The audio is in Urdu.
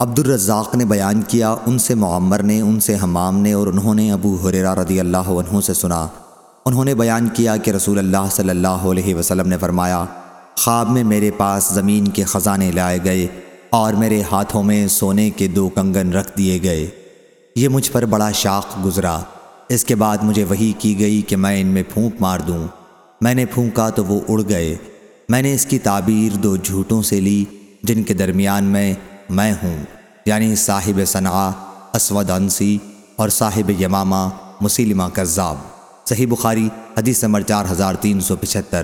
عبد الرزاق نے بیان کیا، ان سے معمر نے، ان سے حمام نے اور انہوں نے ابو حریرہ رضی اللہ عنہ سے سنا۔ انہوں نے بیان کیا کہ رسول اللہ صلی اللہ علیہ وسلم نے فرمایا، خواب میں میرے پاس زمین کے خزانے لائے گئے اور میرے ہاتھوں میں سونے کے دو کنگن رکھ دیے گئے۔ یہ مجھ پر بڑا شاق گزرا۔ اس کے بعد مجھے وہی کی گئی کہ میں ان میں پھونک مار دوں۔ میں نے پھونکا تو وہ اڑ گئے۔ میں نے اس کی تعبیر دو جھوٹوں سے لی، جن کے درمیان میں میں ہوں۔ یعنی صاحب صنعا اسود انسی اور صاحب یمامہ، مسلمہ کذاب۔ صحیح بخاری، حدیث نمبر چار ہزار تین سو پچہتر۔